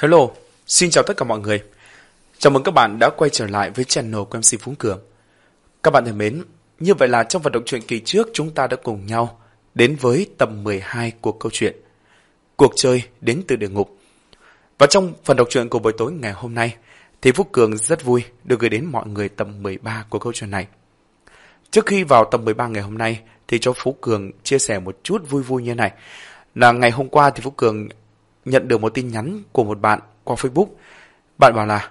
Hello, xin chào tất cả mọi người. Chào mừng các bạn đã quay trở lại với channel của MC Phúng Cường. Các bạn thân mến, như vậy là trong vận động truyện kỳ trước chúng ta đã cùng nhau đến với tập 12 của câu chuyện Cuộc chơi đến từ địa ngục. Và trong phần đọc truyện của buổi tối ngày hôm nay thì Phúc Cường rất vui được gửi đến mọi người tập 13 của câu chuyện này. Trước khi vào tập 13 ngày hôm nay thì cho Phú Cường chia sẻ một chút vui vui như này. Là ngày hôm qua thì Phú Cường nhận được một tin nhắn của một bạn qua Facebook. Bạn bảo là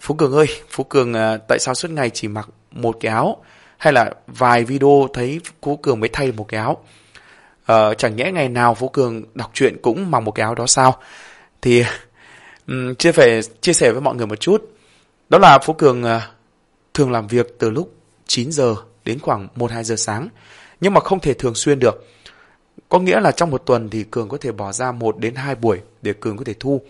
Phú Cường ơi, Phú Cường à, tại sao suốt ngày chỉ mặc một cái áo hay là vài video thấy Phú Cường mới thay một cái áo. Ờ, chẳng nhẽ ngày nào Phú Cường đọc truyện cũng mặc một cái áo đó sao? Thì um, chia, phải, chia sẻ với mọi người một chút. Đó là Phú Cường uh, thường làm việc từ lúc 9 giờ đến khoảng 1-2 giờ sáng. Nhưng mà không thể thường xuyên được. Có nghĩa là trong một tuần thì Cường có thể bỏ ra 1 đến 2 buổi để Cường có thể thu.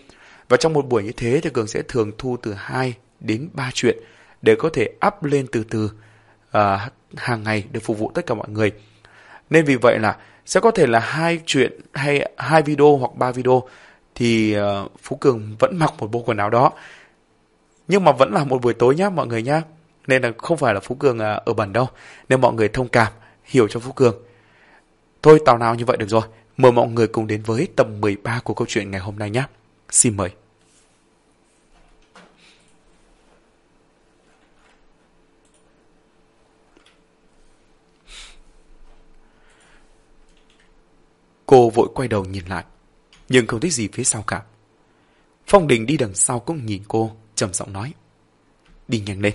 Và trong một buổi như thế thì Cường sẽ thường thu từ 2 đến 3 chuyện để có thể up lên từ từ uh, hàng ngày để phục vụ tất cả mọi người. Nên vì vậy là sẽ có thể là hai chuyện hay hai video hoặc ba video thì uh, Phú Cường vẫn mặc một bộ quần áo đó. Nhưng mà vẫn là một buổi tối nhá mọi người nhá. Nên là không phải là Phú Cường uh, ở bẩn đâu. Nên mọi người thông cảm, hiểu cho Phú Cường. Thôi tào nào như vậy được rồi. Mời mọi người cùng đến với tập 13 của câu chuyện ngày hôm nay nhé. Xin mời. Cô vội quay đầu nhìn lại, nhưng không thấy gì phía sau cả. Phong Đình đi đằng sau cũng nhìn cô, trầm giọng nói. Đi nhanh lên.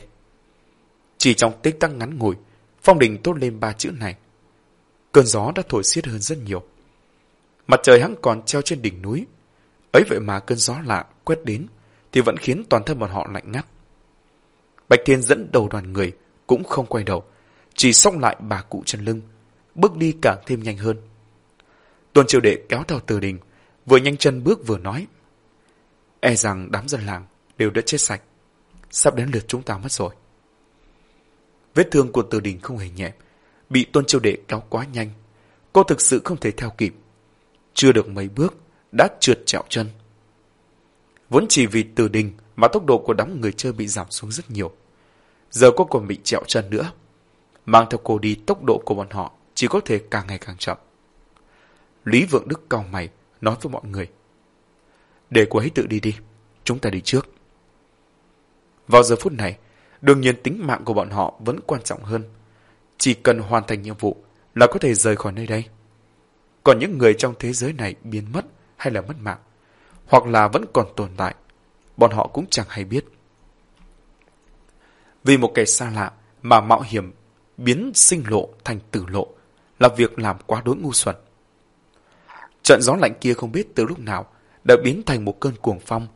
Chỉ trong tích tắc ngắn ngủi, Phong Đình tốt lên ba chữ này. Cơn gió đã thổi xiết hơn rất nhiều. Mặt trời hẵng còn treo trên đỉnh núi. Ấy vậy mà cơn gió lạ quét đến thì vẫn khiến toàn thân bọn họ lạnh ngắt. Bạch Thiên dẫn đầu đoàn người cũng không quay đầu, chỉ song lại bà cụ chân lưng, bước đi càng thêm nhanh hơn. Tôn triều đệ kéo theo từ đình, vừa nhanh chân bước vừa nói. E rằng đám dân làng đều đã chết sạch, sắp đến lượt chúng ta mất rồi. Vết thương của từ đình không hề nhẹ, bị tôn chiêu đệ kéo quá nhanh. Cô thực sự không thể theo kịp. Chưa được mấy bước, đã trượt trẹo chân. Vốn chỉ vì từ đình mà tốc độ của đám người chơi bị giảm xuống rất nhiều. Giờ cô còn bị trẹo chân nữa. Mang theo cô đi tốc độ của bọn họ chỉ có thể càng ngày càng chậm. Lý Vượng Đức cau mày, nói với mọi người. Để cô ấy tự đi đi, chúng ta đi trước. Vào giờ phút này, đương nhiên tính mạng của bọn họ vẫn quan trọng hơn. Chỉ cần hoàn thành nhiệm vụ là có thể rời khỏi nơi đây. Còn những người trong thế giới này biến mất hay là mất mạng, hoặc là vẫn còn tồn tại, bọn họ cũng chẳng hay biết. Vì một kẻ xa lạ mà mạo hiểm biến sinh lộ thành tử lộ là việc làm quá đối ngu xuẩn. Trận gió lạnh kia không biết từ lúc nào đã biến thành một cơn cuồng phong,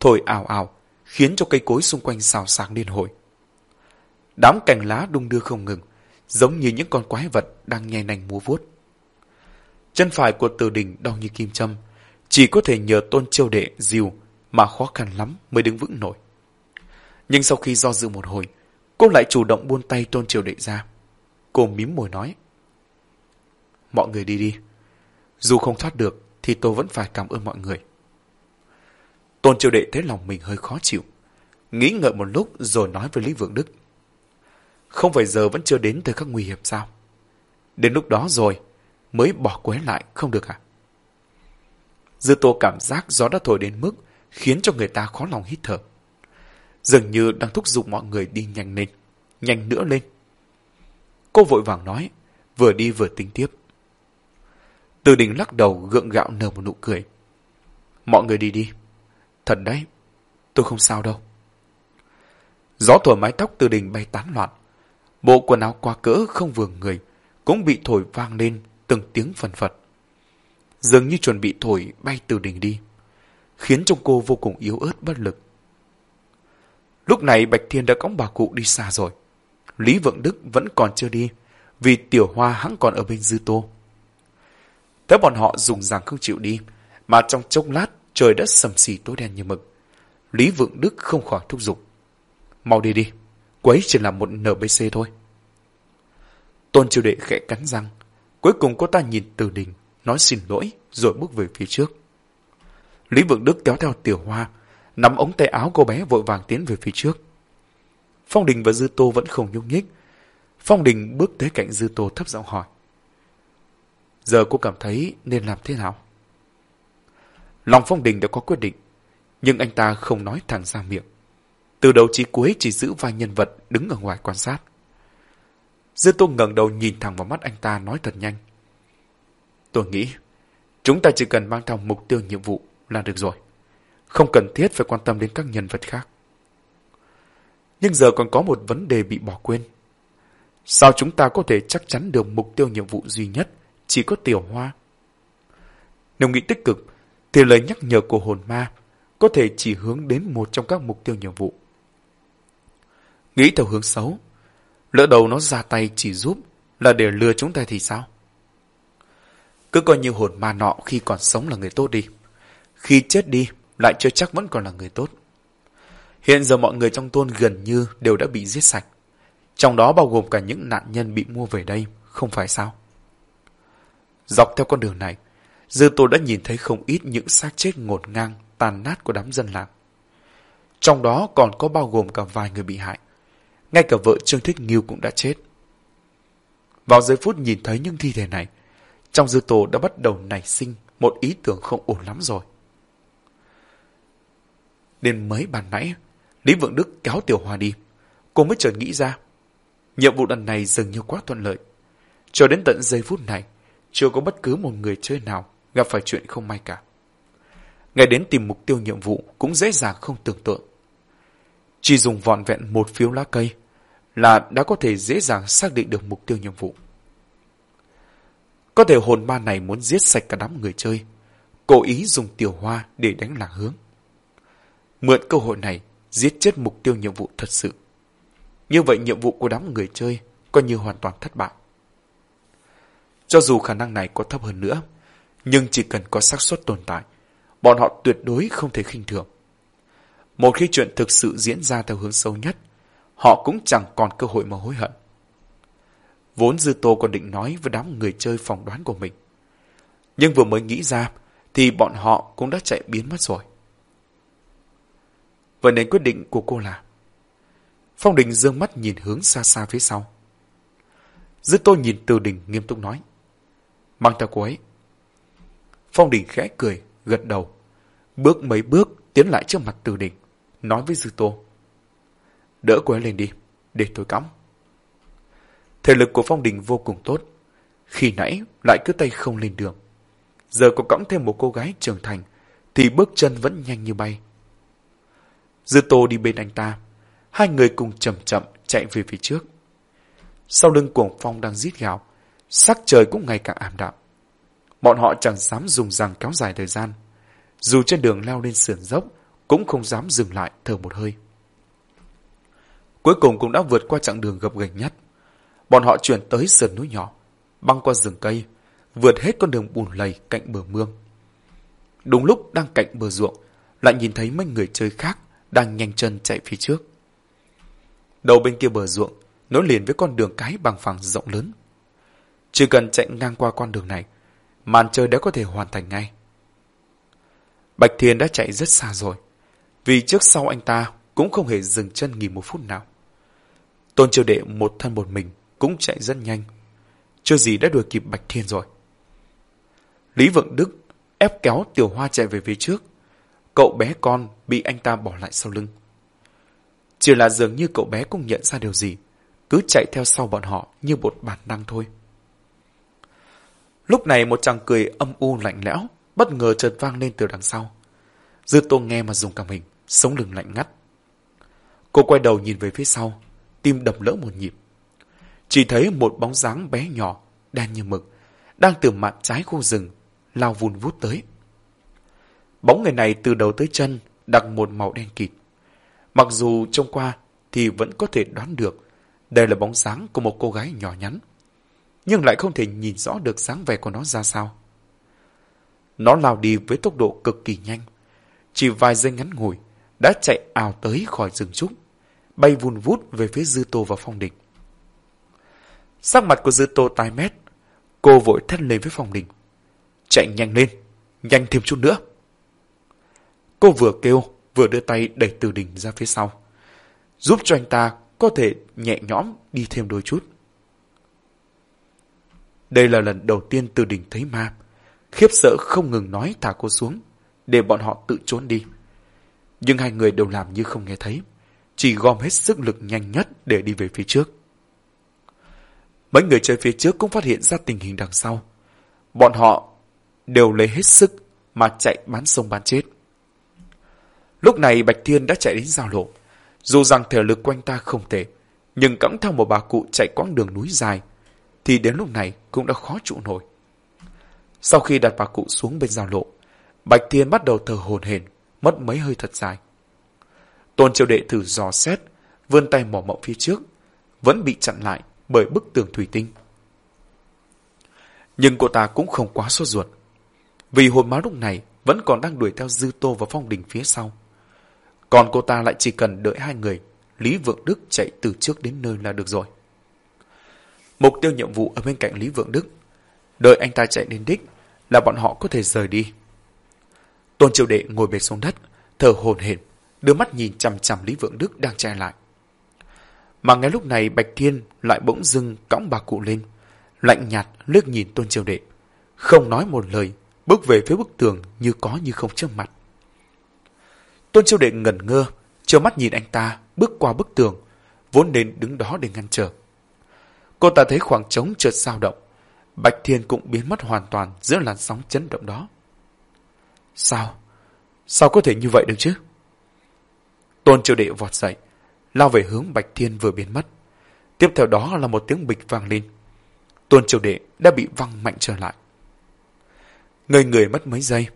thổi ảo ảo, khiến cho cây cối xung quanh xào xạc liên hồi. Đám cành lá đung đưa không ngừng, giống như những con quái vật đang nhè nành múa vuốt. Chân phải của từ đình đau như kim châm, chỉ có thể nhờ tôn chiêu đệ dìu mà khó khăn lắm mới đứng vững nổi. Nhưng sau khi do dự một hồi, cô lại chủ động buông tay tôn triều đệ ra. Cô mím môi nói. Mọi người đi đi. Dù không thoát được, thì tôi vẫn phải cảm ơn mọi người. Tôn triều đệ thấy lòng mình hơi khó chịu. Nghĩ ngợi một lúc rồi nói với Lý Vượng Đức. Không phải giờ vẫn chưa đến thời khắc nguy hiểm sao? Đến lúc đó rồi, mới bỏ quế lại không được à? Dư tô cảm giác gió đã thổi đến mức khiến cho người ta khó lòng hít thở. Dường như đang thúc giục mọi người đi nhanh lên, nhanh nữa lên. Cô vội vàng nói, vừa đi vừa tính tiếp. Từ đình lắc đầu gượng gạo nở một nụ cười. Mọi người đi đi. Thật đấy, tôi không sao đâu. Gió thổi mái tóc từ đình bay tán loạn. Bộ quần áo quá cỡ không vừa người cũng bị thổi vang lên từng tiếng phần phật. Dường như chuẩn bị thổi bay từ đỉnh đi, khiến trong cô vô cùng yếu ớt bất lực. Lúc này Bạch Thiên đã cõng bà cụ đi xa rồi. Lý Vượng Đức vẫn còn chưa đi, vì tiểu hoa hắn còn ở bên dư tô. Thế bọn họ dùng rằng không chịu đi, mà trong chốc lát trời đã sầm xì tối đen như mực. Lý Vượng Đức không khỏi thúc giục. Mau đi đi, quấy chỉ là một NBC thôi. Tôn triều đệ khẽ cắn răng. Cuối cùng cô ta nhìn từ đình, nói xin lỗi, rồi bước về phía trước. Lý Vượng Đức kéo theo Tiểu Hoa, nắm ống tay áo cô bé vội vàng tiến về phía trước. Phong Đình và Dư Tô vẫn không nhúc nhích. Phong Đình bước tới cạnh Dư Tô thấp giọng hỏi. Giờ cô cảm thấy nên làm thế nào? Lòng Phong Đình đã có quyết định, nhưng anh ta không nói thẳng ra miệng. Từ đầu chí cuối chỉ giữ vai nhân vật đứng ở ngoài quan sát. dương Tô ngẩng đầu nhìn thẳng vào mắt anh ta nói thật nhanh. Tôi nghĩ, chúng ta chỉ cần mang theo mục tiêu nhiệm vụ là được rồi. Không cần thiết phải quan tâm đến các nhân vật khác. Nhưng giờ còn có một vấn đề bị bỏ quên. Sao chúng ta có thể chắc chắn được mục tiêu nhiệm vụ duy nhất chỉ có tiểu hoa? Nếu nghĩ tích cực, thì lời nhắc nhở của hồn ma có thể chỉ hướng đến một trong các mục tiêu nhiệm vụ. Nghĩ theo hướng xấu, lỡ đầu nó ra tay chỉ giúp là để lừa chúng ta thì sao? Cứ coi như hồn ma nọ khi còn sống là người tốt đi. Khi chết đi, lại chưa chắc vẫn còn là người tốt. Hiện giờ mọi người trong thôn gần như đều đã bị giết sạch. Trong đó bao gồm cả những nạn nhân bị mua về đây, không phải sao? Dọc theo con đường này, Dư Tô đã nhìn thấy không ít những xác chết ngổn ngang, tàn nát của đám dân làng. Trong đó còn có bao gồm cả vài người bị hại. Ngay cả vợ Trương Thích Nghiêu cũng đã chết. Vào giây phút nhìn thấy những thi thể này, trong Dư Tô đã bắt đầu nảy sinh một ý tưởng không ổn lắm rồi. Đến mấy bàn nãy, Lý Vượng Đức kéo Tiểu hòa đi. Cô mới chợt nghĩ ra. Nhiệm vụ lần này dường như quá thuận lợi. Cho đến tận giây phút này, chưa có bất cứ một người chơi nào gặp phải chuyện không may cả. Ngay đến tìm mục tiêu nhiệm vụ cũng dễ dàng không tưởng tượng. Chỉ dùng vọn vẹn một phiếu lá cây là đã có thể dễ dàng xác định được mục tiêu nhiệm vụ. Có thể hồn ma này muốn giết sạch cả đám người chơi, cố ý dùng tiểu hoa để đánh lạc hướng. Mượn cơ hội này giết chết mục tiêu nhiệm vụ thật sự. Như vậy nhiệm vụ của đám người chơi coi như hoàn toàn thất bại. Cho dù khả năng này có thấp hơn nữa, nhưng chỉ cần có xác suất tồn tại, bọn họ tuyệt đối không thể khinh thường. Một khi chuyện thực sự diễn ra theo hướng sâu nhất, họ cũng chẳng còn cơ hội mà hối hận. Vốn Dư Tô còn định nói với đám người chơi phỏng đoán của mình. Nhưng vừa mới nghĩ ra, thì bọn họ cũng đã chạy biến mất rồi. Vậy nên quyết định của cô là... Phong Đình dương mắt nhìn hướng xa xa phía sau. Dư Tô nhìn Từ Đình nghiêm túc nói. Mang theo cô ấy. Phong Đình khẽ cười, gật đầu. Bước mấy bước tiến lại trước mặt Từ Đình, nói với Dư Tô. Đỡ cô ấy lên đi, để tôi cõng. Thể lực của Phong Đình vô cùng tốt. Khi nãy lại cứ tay không lên đường. Giờ có cõng thêm một cô gái trưởng thành, thì bước chân vẫn nhanh như bay. Dư Tô đi bên anh ta, hai người cùng chậm chậm chạy về phía trước. Sau lưng cuồng phong đang rít gào, sắc trời cũng ngày càng ảm đạm. Bọn họ chẳng dám dùng rằng kéo dài thời gian. Dù trên đường leo lên sườn dốc, cũng không dám dừng lại thở một hơi. Cuối cùng cũng đã vượt qua chặng đường gập ghềnh nhất. Bọn họ chuyển tới sườn núi nhỏ, băng qua rừng cây, vượt hết con đường bùn lầy cạnh bờ mương. Đúng lúc đang cạnh bờ ruộng, lại nhìn thấy mấy người chơi khác đang nhanh chân chạy phía trước. Đầu bên kia bờ ruộng, nối liền với con đường cái bằng phẳng rộng lớn. Chỉ cần chạy ngang qua con đường này, màn chơi đã có thể hoàn thành ngay. Bạch Thiên đã chạy rất xa rồi, vì trước sau anh ta cũng không hề dừng chân nghỉ một phút nào. Tôn Triều Đệ một thân một mình cũng chạy rất nhanh, chưa gì đã đuổi kịp Bạch Thiên rồi. Lý Vượng Đức ép kéo Tiểu Hoa chạy về phía trước, cậu bé con bị anh ta bỏ lại sau lưng. Chỉ là dường như cậu bé cũng nhận ra điều gì, cứ chạy theo sau bọn họ như một bản năng thôi. Lúc này một chàng cười âm u lạnh lẽo, bất ngờ chợt vang lên từ đằng sau. Dư tô nghe mà dùng cả mình, sống lưng lạnh ngắt. Cô quay đầu nhìn về phía sau, tim đập lỡ một nhịp. Chỉ thấy một bóng dáng bé nhỏ, đen như mực, đang từ mặt trái khu rừng, lao vun vút tới. Bóng người này từ đầu tới chân đặc một màu đen kịt. Mặc dù trông qua thì vẫn có thể đoán được đây là bóng dáng của một cô gái nhỏ nhắn. Nhưng lại không thể nhìn rõ được dáng vẻ của nó ra sao. Nó lao đi với tốc độ cực kỳ nhanh. Chỉ vài giây ngắn ngủi đã chạy ào tới khỏi rừng trúc, bay vun vút về phía Dư Tô và Phong Đình. Sắc mặt của Dư Tô tai mét, cô vội thét lên với Phong Đình. Chạy nhanh lên, nhanh thêm chút nữa. Cô vừa kêu, vừa đưa tay đẩy từ đình ra phía sau. Giúp cho anh ta có thể nhẹ nhõm đi thêm đôi chút. Đây là lần đầu tiên từ đình thấy ma. Khiếp sợ không ngừng nói thả cô xuống, để bọn họ tự trốn đi. Nhưng hai người đều làm như không nghe thấy, chỉ gom hết sức lực nhanh nhất để đi về phía trước. Mấy người chơi phía trước cũng phát hiện ra tình hình đằng sau. Bọn họ đều lấy hết sức mà chạy bán sông bán chết. Lúc này Bạch Thiên đã chạy đến giao lộ. Dù rằng thể lực quanh ta không tệ, nhưng cõng theo một bà cụ chạy quãng đường núi dài, thì đến lúc này cũng đã khó trụ nổi. Sau khi đặt bà cụ xuống bên giao lộ, Bạch Thiên bắt đầu thở hồn hển, mất mấy hơi thật dài. Tôn triều đệ thử dò xét, vươn tay mỏ mộng phía trước, vẫn bị chặn lại bởi bức tường thủy tinh. Nhưng cô ta cũng không quá sốt ruột, vì hồn máu lúc này vẫn còn đang đuổi theo Dư Tô và Phong Đình phía sau. Còn cô ta lại chỉ cần đợi hai người, Lý Vượng Đức chạy từ trước đến nơi là được rồi. Mục tiêu nhiệm vụ ở bên cạnh Lý Vượng Đức, đợi anh ta chạy đến đích là bọn họ có thể rời đi. Tôn Triều Đệ ngồi bệt xuống đất, thở hồn hển, đưa mắt nhìn chằm chằm Lý Vượng Đức đang che lại. Mà ngay lúc này Bạch Thiên lại bỗng dưng cõng bà cụ lên, lạnh nhạt lướt nhìn Tôn Triều Đệ, không nói một lời, bước về phía bức tường như có như không trước mặt. Tôn Triều Đệ ngẩn ngơ, trơ mắt nhìn anh ta bước qua bức tường, vốn nên đứng đó để ngăn trở. Cô ta thấy khoảng trống chợt dao động, Bạch Thiên cũng biến mất hoàn toàn giữa làn sóng chấn động đó. Sao? Sao có thể như vậy được chứ? Tôn Triều Đệ vọt dậy, lao về hướng Bạch Thiên vừa biến mất. Tiếp theo đó là một tiếng bịch vang lên. Tôn Triều Đệ đã bị văng mạnh trở lại. Ngây người mất mấy giây,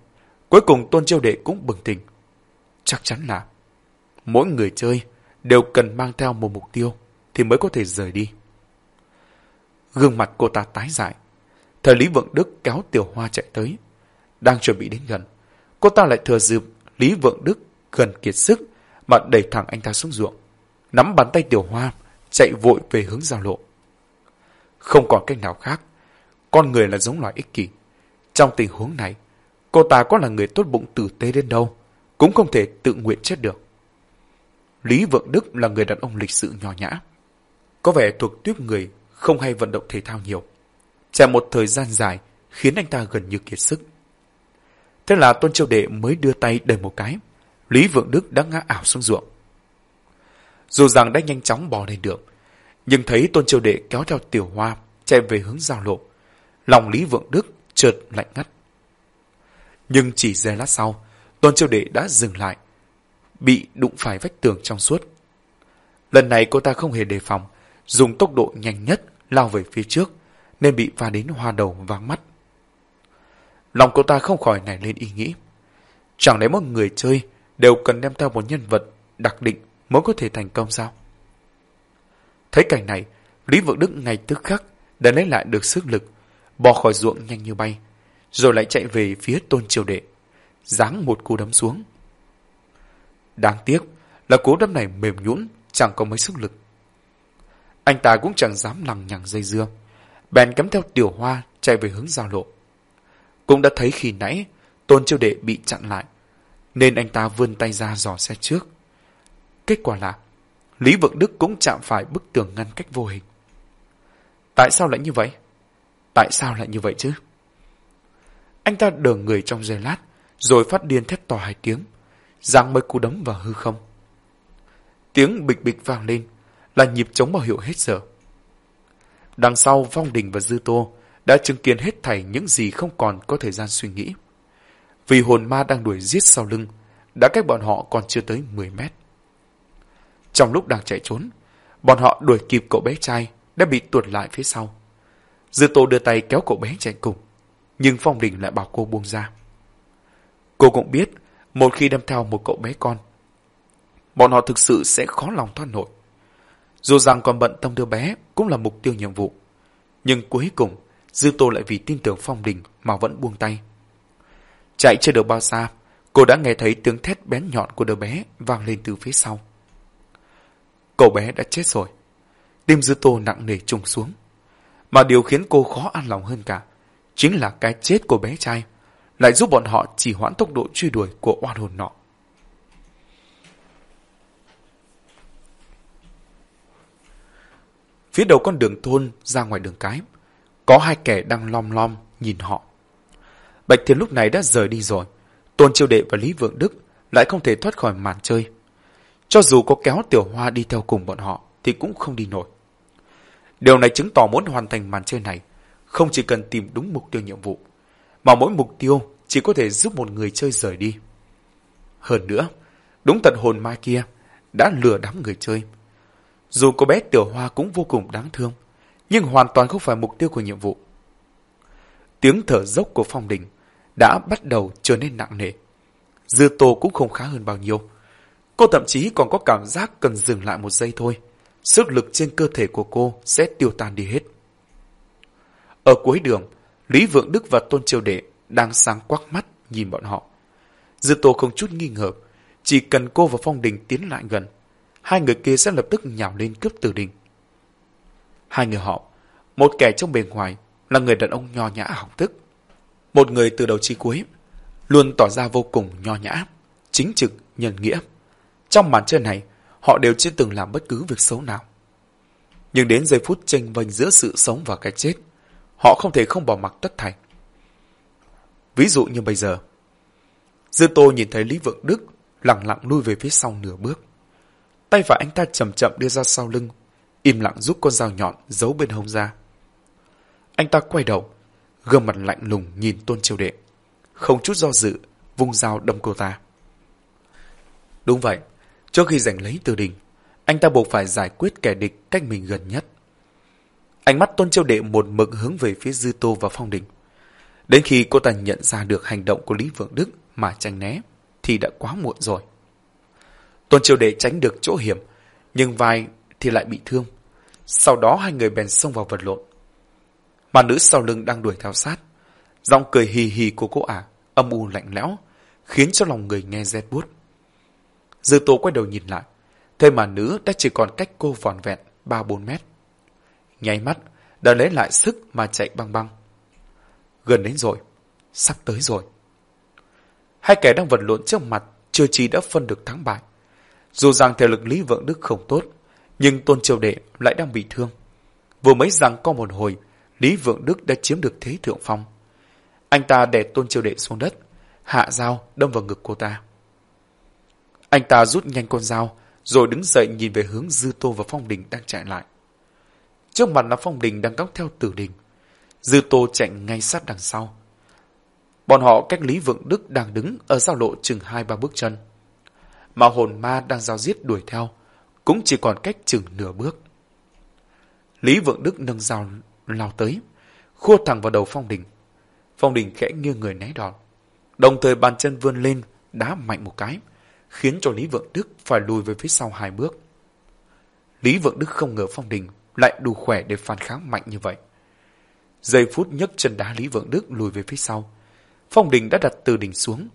cuối cùng Tôn Triều Đệ cũng bừng tỉnh. Chắc chắn là mỗi người chơi đều cần mang theo một mục tiêu thì mới có thể rời đi. Gương mặt cô ta tái dại. Thời Lý Vượng Đức kéo Tiểu Hoa chạy tới. Đang chuẩn bị đến gần. Cô ta lại thừa dịp Lý Vượng Đức gần kiệt sức mà đẩy thẳng anh ta xuống ruộng. Nắm bàn tay Tiểu Hoa, chạy vội về hướng giao lộ. Không còn cách nào khác. Con người là giống loài ích kỷ. Trong tình huống này, cô ta có là người tốt bụng tử tế đến đâu, cũng không thể tự nguyện chết được. Lý Vượng Đức là người đàn ông lịch sự nhỏ nhã. Có vẻ thuộc tuyếp người không hay vận động thể thao nhiều. Chạy một thời gian dài khiến anh ta gần như kiệt sức. Thế là Tôn Châu Đệ mới đưa tay đẩy một cái. Lý Vượng Đức đã ngã ảo xuống ruộng. Dù rằng đã nhanh chóng bò lên được, nhưng thấy Tôn Châu Đệ kéo theo tiểu hoa chạy về hướng giao lộ. Lòng Lý Vượng Đức chợt lạnh ngắt. Nhưng chỉ giây lát sau, Tôn Châu Đệ đã dừng lại, bị đụng phải vách tường trong suốt. Lần này cô ta không hề đề phòng, dùng tốc độ nhanh nhất lao về phía trước, nên bị va đến hoa đầu váng mắt. Lòng cô ta không khỏi nảy lên ý nghĩ. Chẳng lẽ một người chơi đều cần đem theo một nhân vật đặc định mới có thể thành công sao? Thấy cảnh này, Lý Vượng Đức ngay tức khắc đã lấy lại được sức lực, bò khỏi ruộng nhanh như bay, rồi lại chạy về phía tôn triều đệ, giáng một cú đấm xuống. Đáng tiếc là cú đấm này mềm nhũn, chẳng có mấy sức lực. Anh ta cũng chẳng dám lằng nhằng dây dưa, bèn cắm theo tiểu hoa chạy về hướng giao lộ. Cũng đã thấy khi nãy tôn triều đệ bị chặn lại, nên anh ta vươn tay ra dò xét trước. Kết quả là Lý Vượng Đức cũng chạm phải bức tường ngăn cách vô hình. Tại sao lại như vậy? Tại sao lại như vậy chứ? Anh ta đờ người trong giây lát, rồi phát điên thét to hai tiếng, giáng mấy cú đấm vào hư không. Tiếng bịch bịch vang lên, là nhịp chống bảo hiệu hết giờ. Đằng sau Vong Đình và Dư Tô đã chứng kiến hết thảy những gì không còn có thời gian suy nghĩ. Vì hồn ma đang đuổi giết sau lưng, đã cách bọn họ còn chưa tới 10 mét. Trong lúc đang chạy trốn, bọn họ đuổi kịp cậu bé trai đã bị tuột lại phía sau. Dư Tô đưa tay kéo cậu bé chạy cùng, nhưng Phong Đình lại bảo cô buông ra. Cô cũng biết, một khi đem theo một cậu bé con, bọn họ thực sự sẽ khó lòng thoát nổi. Dù rằng còn bận tâm đứa bé cũng là mục tiêu nhiệm vụ, nhưng cuối cùng Dư Tô lại vì tin tưởng Phong Đình mà vẫn buông tay. Chạy chưa được bao xa, cô đã nghe thấy tiếng thét bén nhọn của đứa bé vang lên từ phía sau. Cậu bé đã chết rồi. Tim dư tô nặng nề trùng xuống. Mà điều khiến cô khó an lòng hơn cả chính là cái chết của bé trai lại giúp bọn họ chỉ hoãn tốc độ truy đuổi của oan hồn nọ. Phía đầu con đường thôn ra ngoài đường cái, có hai kẻ đang lom lom nhìn họ. Bạch Thiên lúc này đã rời đi rồi. Tôn Chiêu Đệ và Lý Vượng Đức lại không thể thoát khỏi màn chơi. Cho dù có kéo Tiểu Hoa đi theo cùng bọn họ thì cũng không đi nổi. Điều này chứng tỏ muốn hoàn thành màn chơi này, không chỉ cần tìm đúng mục tiêu nhiệm vụ, mà mỗi mục tiêu chỉ có thể giúp một người chơi rời đi. Hơn nữa, đúng tận hồn ma kia đã lừa đám người chơi. Dù cô bé Tiểu Hoa cũng vô cùng đáng thương, nhưng hoàn toàn không phải mục tiêu của nhiệm vụ. Tiếng thở dốc của Phong Đình đã bắt đầu trở nên nặng nề. Dư Tô cũng không khá hơn bao nhiêu. Cô thậm chí còn có cảm giác cần dừng lại một giây thôi. Sức lực trên cơ thể của cô sẽ tiêu tan đi hết. Ở cuối đường, Lý Vượng Đức và Tôn Triều Đệ đang sáng quắc mắt nhìn bọn họ. Dư Tô không chút nghi ngờ, chỉ cần cô và Phong Đình tiến lại gần, hai người kia sẽ lập tức nhào lên cướp Tử Đình. Hai người họ, một kẻ trong bề ngoài là người đàn ông nho nhã học thức, một người từ đầu chí cuối luôn tỏ ra vô cùng nho nhã, chính trực, nhân nghĩa. Trong màn chơi này, họ đều chưa từng làm bất cứ việc xấu nào. Nhưng đến giây phút tranh vênh giữa sự sống và cái chết, họ không thể không bỏ mặc tất thảy. Ví dụ như bây giờ, Dư Tô nhìn thấy Lý Vượng Đức lặng lặng lui về phía sau nửa bước. Tay phải anh ta chậm chậm đưa ra sau lưng, im lặng rút con dao nhọn giấu bên hông ra. Anh ta quay đầu, gương mặt lạnh lùng nhìn Tôn Triều Đệ, không chút do dự, vung dao đâm cô ta. Đúng vậy, trước khi giành lấy từ đình, anh ta buộc phải giải quyết kẻ địch cách mình gần nhất. Ánh mắt Tôn Triều Đệ một mực hướng về phía Dư Tô và Phong Đình. Đến khi cô ta nhận ra được hành động của Lý Vượng Đức mà tránh né, thì đã quá muộn rồi. Tôn Triều Đệ tránh được chỗ hiểm, nhưng vai thì lại bị thương. Sau đó hai người bèn xông vào vật lộn. Mà nữ sau lưng đang đuổi theo sát. Giọng cười hì hì của cô ả, âm u lạnh lẽo, khiến cho lòng người nghe rét buốt. Dư Tô quay đầu nhìn lại, thấy mà nữ đã chỉ còn cách cô vòn vẹn 3-4 mét. Nháy mắt, đã lấy lại sức mà chạy băng băng. Gần đến rồi, sắp tới rồi. Hai kẻ đang vật lộn trước mặt chưa chỉ đã phân được thắng bại. Dù rằng thể lực Lý Vượng Đức không tốt, nhưng Tôn Triều Đệ lại đang bị thương. Vừa mới rằng có một hồi, Lý Vượng Đức đã chiếm được thế thượng phong. Anh ta đè Tôn Triều Đệ xuống đất, hạ dao đâm vào ngực cô ta. Anh ta rút nhanh con dao, rồi đứng dậy nhìn về hướng Dư Tô và Phong Đình đang chạy lại. Trước mặt là Phong Đình đang cóc theo tử đình. Dư Tô chạy ngay sát đằng sau. Bọn họ cách Lý Vượng Đức đang đứng ở giao lộ chừng hai ba bước chân. Mà hồn ma đang giao giết đuổi theo, cũng chỉ còn cách chừng nửa bước. Lý Vượng Đức nâng dao lao tới, khua thẳng vào đầu Phong Đình. Phong Đình khẽ nghiêng người né đòn, đồng thời bàn chân vươn lên, đá mạnh một cái, khiến cho Lý Vượng Đức phải lùi về phía sau hai bước. Lý Vượng Đức không ngờ Phong Đình lại đủ khỏe để phản kháng mạnh như vậy. Giây phút nhấc chân đá Lý Vượng Đức lùi về phía sau, Phong Đình đã đặt từ đỉnh xuống.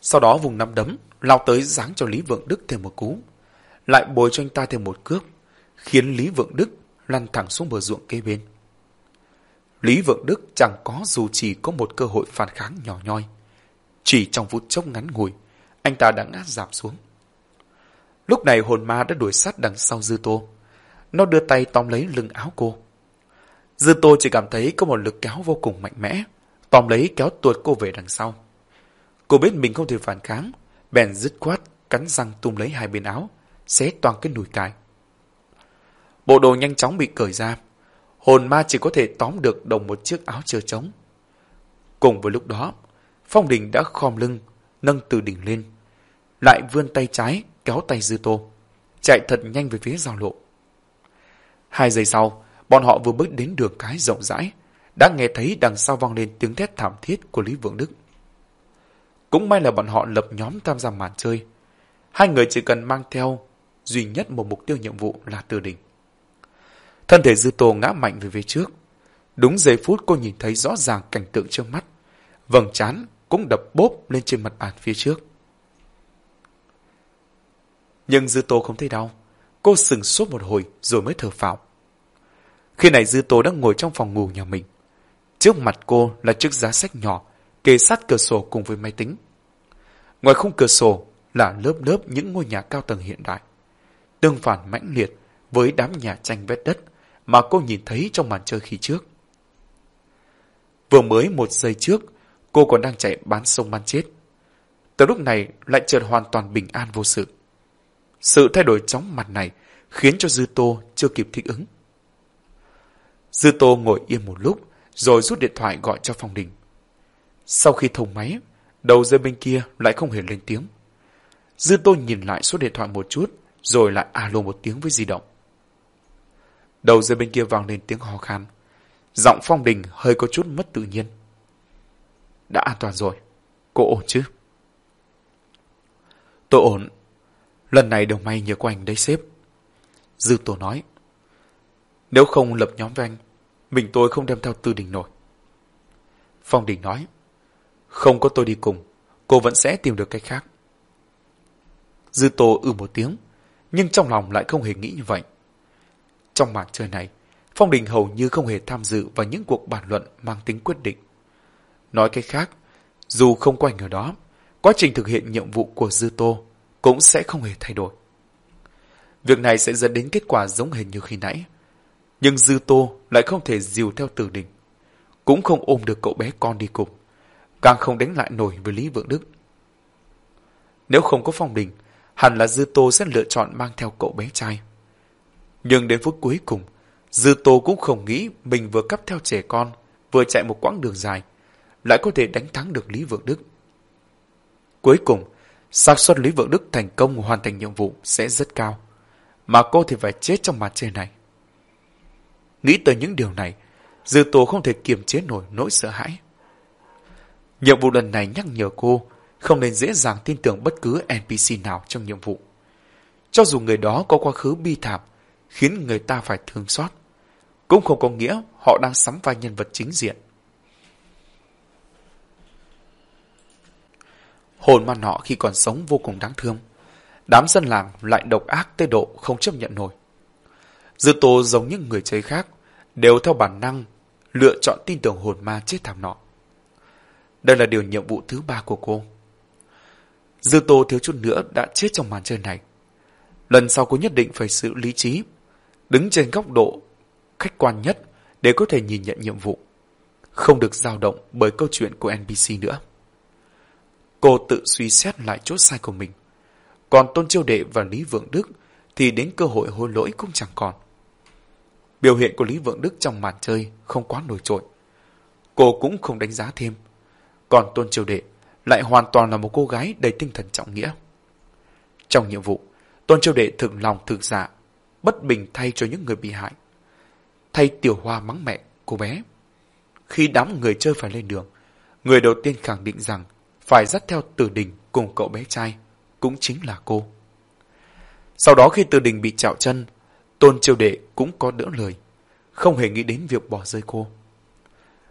Sau đó vùng nắm đấm, lao tới giáng cho Lý Vượng Đức thêm một cú. Lại bồi cho anh ta thêm một cước, khiến Lý Vượng Đức lăn thẳng xuống bờ ruộng kế bên. Lý Vượng Đức chẳng có dù chỉ có một cơ hội phản kháng nhỏ nhoi. Chỉ trong phút chốc ngắn ngủi, anh ta đã ngã giảm xuống. Lúc này hồn ma đã đuổi sát đằng sau Dư Tô. Nó đưa tay tóm lấy lưng áo cô. Dư Tô chỉ cảm thấy có một lực kéo vô cùng mạnh mẽ, tóm lấy kéo tuột cô về đằng sau. Cô biết mình không thể phản kháng, bèn dứt quát cắn răng tung lấy hai bên áo, xé toàn cái nùi cái. Bộ đồ nhanh chóng bị cởi ra, hồn ma chỉ có thể tóm được đồng một chiếc áo chừa trống. Cùng với lúc đó, Phong Đình đã khom lưng, nâng từ đỉnh lên, lại vươn tay trái kéo tay Dư Tô, chạy thật nhanh về phía giao lộ. Hai giây sau, bọn họ vừa bước đến đường cái rộng rãi, đã nghe thấy đằng sau vang lên tiếng thét thảm thiết của Lý Vượng Đức. Cũng may là bọn họ lập nhóm tham gia màn chơi. Hai người chỉ cần mang theo duy nhất một mục tiêu nhiệm vụ là từ đỉnh. Thân thể Dư Tô ngã mạnh về phía trước. Đúng giây phút cô nhìn thấy rõ ràng cảnh tượng trước mắt. Vầng trán cũng đập bốp lên trên mặt bàn phía trước. Nhưng Dư Tô không thấy đau. Cô sừng sốt một hồi rồi mới thở phào. Khi này Dư Tô đang ngồi trong phòng ngủ nhà mình. Trước mặt cô là chiếc giá sách nhỏ, kề sát cửa sổ cùng với máy tính. Ngoài khung cửa sổ là lớp lớp những ngôi nhà cao tầng hiện đại. Tương phản mãnh liệt với đám nhà tranh vết đất mà cô nhìn thấy trong màn chơi khi trước. Vừa mới một giây trước, cô còn đang chạy bán sông bán chết. Tới lúc này lại chợt hoàn toàn bình an vô sự. Sự thay đổi chóng mặt này khiến cho Dư Tô chưa kịp thích ứng. Dư Tô ngồi yên một lúc rồi rút điện thoại gọi cho phòng Đình. Sau khi thông máy, đầu dây bên kia lại không hề lên tiếng. Dư Tô nhìn lại số điện thoại một chút rồi lại alo một tiếng với di động. Đầu dây bên kia vang lên tiếng ho khan. Giọng Phong Đình hơi có chút mất tự nhiên. Đã an toàn rồi. Cô ổn chứ? Tôi ổn. Lần này đều may nhờ có anh đấy sếp. Dư Tô nói. Nếu không lập nhóm với anh, mình tôi không đem theo tư đình nổi. Phong Đình nói. Không có tôi đi cùng, cô vẫn sẽ tìm được cách khác. Dư Tô ư ừ một tiếng, nhưng trong lòng lại không hề nghĩ như vậy. Trong màn chơi này, Phong Đình hầu như không hề tham dự vào những cuộc bàn luận mang tính quyết định. Nói cách khác, dù không quanh ở đó, quá trình thực hiện nhiệm vụ của Dư Tô cũng sẽ không hề thay đổi. Việc này sẽ dẫn đến kết quả giống hình như khi nãy. Nhưng Dư Tô lại không thể dìu theo tử đình. Cũng không ôm được cậu bé con đi cùng. Càng không đánh lại nổi với Lý Vượng Đức. Nếu không có Phong Đình, hẳn là Dư Tô sẽ lựa chọn mang theo cậu bé trai. Nhưng đến phút cuối cùng, Dư Tô cũng không nghĩ mình vừa cắp theo trẻ con, vừa chạy một quãng đường dài, lại có thể đánh thắng được Lý Vượng Đức. Cuối cùng, xác suất Lý Vượng Đức thành công hoàn thành nhiệm vụ sẽ rất cao, mà cô thì phải chết trong màn chơi này. Nghĩ tới những điều này, Dư Tô không thể kiềm chế nổi nỗi sợ hãi. Nhiệm vụ lần này nhắc nhở cô không nên dễ dàng tin tưởng bất cứ NPC nào trong nhiệm vụ. Cho dù người đó có quá khứ bi thảm, khiến người ta phải thương xót, cũng không có nghĩa họ đang sắm vai nhân vật chính diện. Hồn ma nọ khi còn sống vô cùng đáng thương. Đám dân làng lại độc ác tới độ không chấp nhận nổi. Dư Tô giống những người chơi khác, đều theo bản năng lựa chọn tin tưởng hồn ma chết thảm nọ. Đây là điều nhiệm vụ thứ ba của cô. Dư Tô thiếu chút nữa đã chết trong màn chơi này. Lần sau cô nhất định phải sự lý trí, đứng trên góc độ khách quan nhất để có thể nhìn nhận nhiệm vụ. Không được dao động bởi câu chuyện của NPC nữa. Cô tự suy xét lại chốt sai của mình. Còn Tôn Chiêu Đệ và Lý Vượng Đức thì đến cơ hội hối lỗi cũng chẳng còn. Biểu hiện của Lý Vượng Đức trong màn chơi không quá nổi trội. Cô cũng không đánh giá thêm. Còn Tôn Triều Đệ lại hoàn toàn là một cô gái đầy tinh thần trọng nghĩa. Trong nhiệm vụ, Tôn Triều Đệ thực lòng thực dạ, bất bình thay cho những người bị hại. Thay tiểu hoa mắng mẹ, cô bé. Khi đám người chơi phải lên đường, người đầu tiên khẳng định rằng phải dắt theo tử đình cùng cậu bé trai, cũng chính là cô. Sau đó khi tử đình bị chạo chân, Tôn Triều Đệ cũng có đỡ lời, không hề nghĩ đến việc bỏ rơi cô.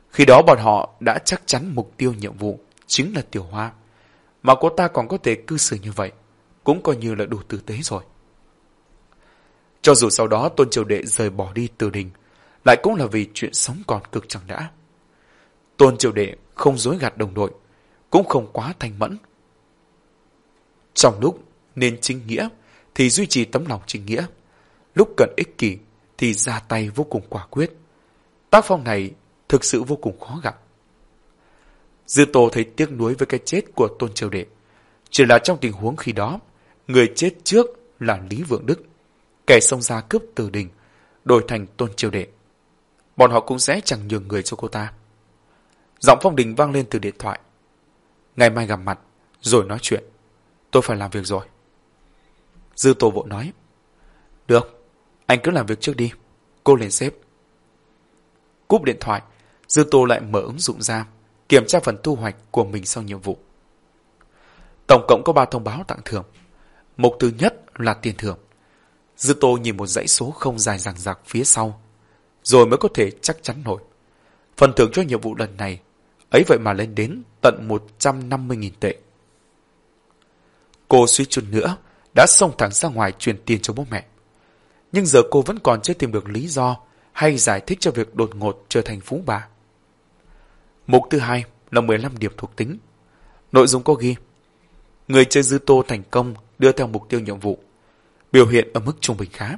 Khi đó bọn họ đã chắc chắn mục tiêu nhiệm vụ chính là Tiểu Hoa, mà cô ta còn có thể cư xử như vậy, cũng coi như là đủ tử tế rồi. Cho dù sau đó Tôn Triều Đệ rời bỏ đi từ đình, lại cũng là vì chuyện sống còn cực chẳng đã. Tôn Triều Đệ không dối gạt đồng đội, cũng không quá thanh mẫn. Trong lúc nên chính nghĩa thì duy trì tấm lòng chính nghĩa, lúc cần ích kỷ thì ra tay vô cùng quả quyết. Tác phong này thực sự vô cùng khó gặp. Dư Tô thấy tiếc nuối với cái chết của Tôn Triều Đệ. Chỉ là trong tình huống khi đó, người chết trước là Lý Vượng Đức, kẻ xông ra cướp từ đình, đổi thành Tôn Triều Đệ. Bọn họ cũng sẽ chẳng nhường người cho cô ta. Giọng Phong Đình vang lên từ điện thoại. Ngày mai gặp mặt, rồi nói chuyện. Tôi phải làm việc rồi. Dư Tô vội nói. Được, anh cứ làm việc trước đi. Cô lên xếp. Cúp điện thoại, Dư Tô lại mở ứng dụng ra, kiểm tra phần thu hoạch của mình sau nhiệm vụ. Tổng cộng có 3 thông báo tặng thưởng. Mục thứ nhất là tiền thưởng. Dư Tô nhìn một dãy số không dài dằng rạc phía sau, rồi mới có thể chắc chắn nổi. Phần thưởng cho nhiệm vụ lần này, ấy vậy mà lên đến tận 150.000 tệ. Cô suy chút nữa, đã xông thẳng ra ngoài truyền tiền cho bố mẹ. Nhưng giờ cô vẫn còn chưa tìm được lý do hay giải thích cho việc đột ngột trở thành phú bà. Mục thứ hai là 15 điểm thuộc tính. Nội dung có ghi Người chơi dư tô thành công đưa theo mục tiêu nhiệm vụ. Biểu hiện ở mức trung bình khá.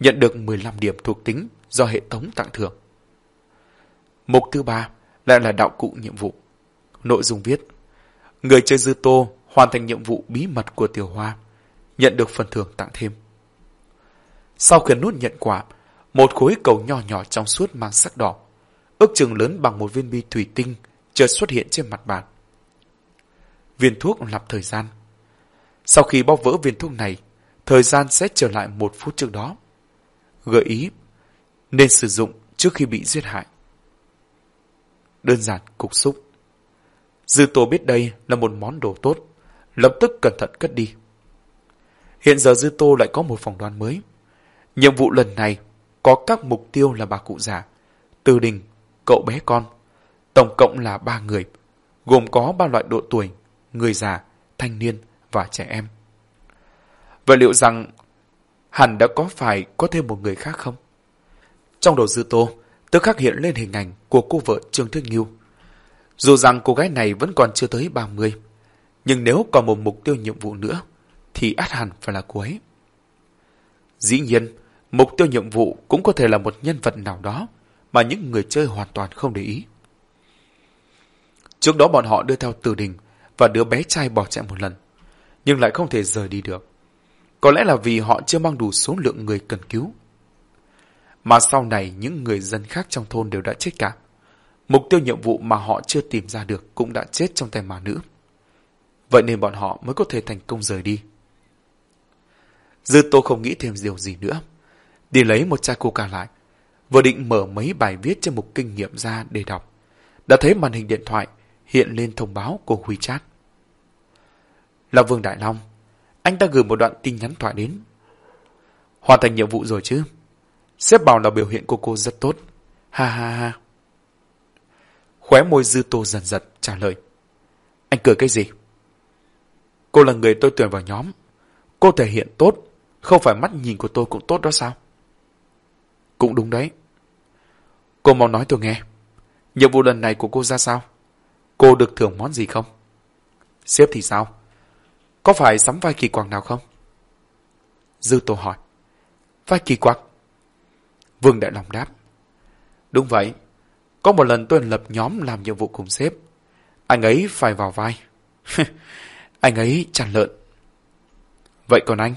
nhận được 15 điểm thuộc tính do hệ thống tặng thưởng. Mục thứ ba lại là đạo cụ nhiệm vụ. Nội dung viết Người chơi dư tô hoàn thành nhiệm vụ bí mật của tiểu hoa, nhận được phần thưởng tặng thêm. Sau khi nút nhận quả, một khối cầu nhỏ nhỏ trong suốt mang sắc đỏ, ước chừng lớn bằng một viên bi thủy tinh, chợt xuất hiện trên mặt bàn. Viên thuốc lặp thời gian. Sau khi bóc vỡ viên thuốc này, thời gian sẽ trở lại một phút trước đó. Gợi ý, nên sử dụng trước khi bị giết hại. Đơn giản cục xúc. Dư Tô biết đây là một món đồ tốt, lập tức cẩn thận cất đi. Hiện giờ Dư Tô lại có một phỏng đoán mới. Nhiệm vụ lần này có các mục tiêu là bà cụ già, Từ Đình, cậu bé con. Tổng cộng là ba người, gồm có ba loại độ tuổi, người già, thanh niên và trẻ em. Vậy liệu rằng hẳn đã có phải có thêm một người khác không? Trong đầu Dư Tô, tức khắc hiện lên hình ảnh của cô vợ Trương Thuyết Nghiêu. Dù rằng cô gái này vẫn còn chưa tới 30, nhưng nếu còn một mục tiêu nhiệm vụ nữa, thì át hẳn phải là cô ấy. Dĩ nhiên, mục tiêu nhiệm vụ cũng có thể là một nhân vật nào đó mà những người chơi hoàn toàn không để ý. Trước đó bọn họ đưa theo từ đình và đứa bé trai bỏ chạy một lần, nhưng lại không thể rời đi được. Có lẽ là vì họ chưa mang đủ số lượng người cần cứu. Mà sau này, những người dân khác trong thôn đều đã chết cả. Mục tiêu nhiệm vụ mà họ chưa tìm ra được cũng đã chết trong tay mà nữ. Vậy nên bọn họ mới có thể thành công rời đi. Dư Tô không nghĩ thêm điều gì nữa. Đi lấy một chai coca lại. Vừa định mở mấy bài viết trên mục kinh nghiệm ra để đọc. Đã thấy màn hình điện thoại hiện lên thông báo của WeChat. Là Vương Đại Long. Anh ta gửi một đoạn tin nhắn thoại đến. Hoàn thành nhiệm vụ rồi chứ? Sếp bảo là biểu hiện của cô rất tốt. Ha ha ha. Khóe môi dư tô dần dần trả lời. Anh cười cái gì? Cô là người tôi tuyển vào nhóm. Cô thể hiện tốt, không phải mắt nhìn của tôi cũng tốt đó sao? Cũng đúng đấy. Cô mau nói tôi nghe. Nhiệm vụ lần này của cô ra sao? Cô được thưởng món gì không? Sếp thì sao? Có phải sắm vai kỳ quặc nào không? Dư Tô hỏi. Vai kỳ quặc? Vương Đại Long đáp. Đúng vậy. Có một lần tôi lập nhóm làm nhiệm vụ cùng sếp. Anh ấy phải vào vai. anh ấy chăn lợn. Vậy còn anh?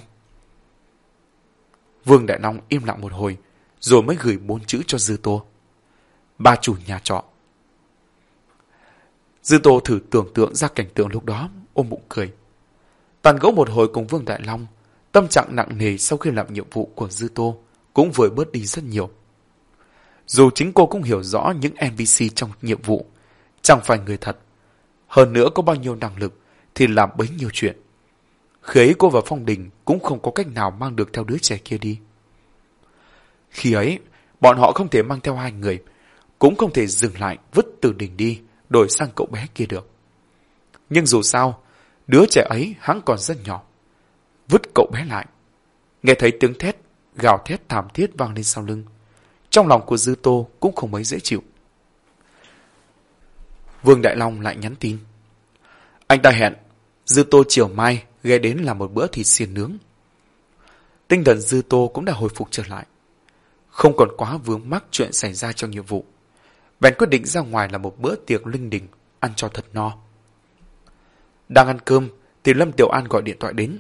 Vương Đại Long im lặng một hồi, rồi mới gửi bốn chữ cho Dư Tô. Ba chủ nhà trọ. Dư Tô thử tưởng tượng ra cảnh tượng lúc đó, ôm bụng cười. Tàn gẫu một hồi cùng Vương Đại Long, tâm trạng nặng nề sau khi làm nhiệm vụ của Dư Tô cũng vừa bớt đi rất nhiều. Dù chính cô cũng hiểu rõ những NPC trong nhiệm vụ, chẳng phải người thật. Hơn nữa có bao nhiêu năng lực thì làm bấy nhiêu chuyện. Khi ấy cô và Phong Đình cũng không có cách nào mang được theo đứa trẻ kia đi. Khi ấy, bọn họ không thể mang theo hai người, cũng không thể dừng lại vứt từ đỉnh đi, đổi sang cậu bé kia được. Nhưng dù sao, đứa trẻ ấy hắn còn rất nhỏ. Vứt cậu bé lại. Nghe thấy tiếng thét, gào thét thảm thiết vang lên sau lưng. Trong lòng của Dư Tô cũng không mấy dễ chịu. Vương Đại Long lại nhắn tin. Anh ta hẹn, Dư Tô chiều mai ghé đến làm một bữa thịt xiên nướng. Tinh thần Dư Tô cũng đã hồi phục trở lại. Không còn quá vướng mắc chuyện xảy ra trong nhiệm vụ. Bèn quyết định ra ngoài làm một bữa tiệc linh đình, ăn cho thật no. Đang ăn cơm thì Lâm Tiểu An gọi điện thoại đến.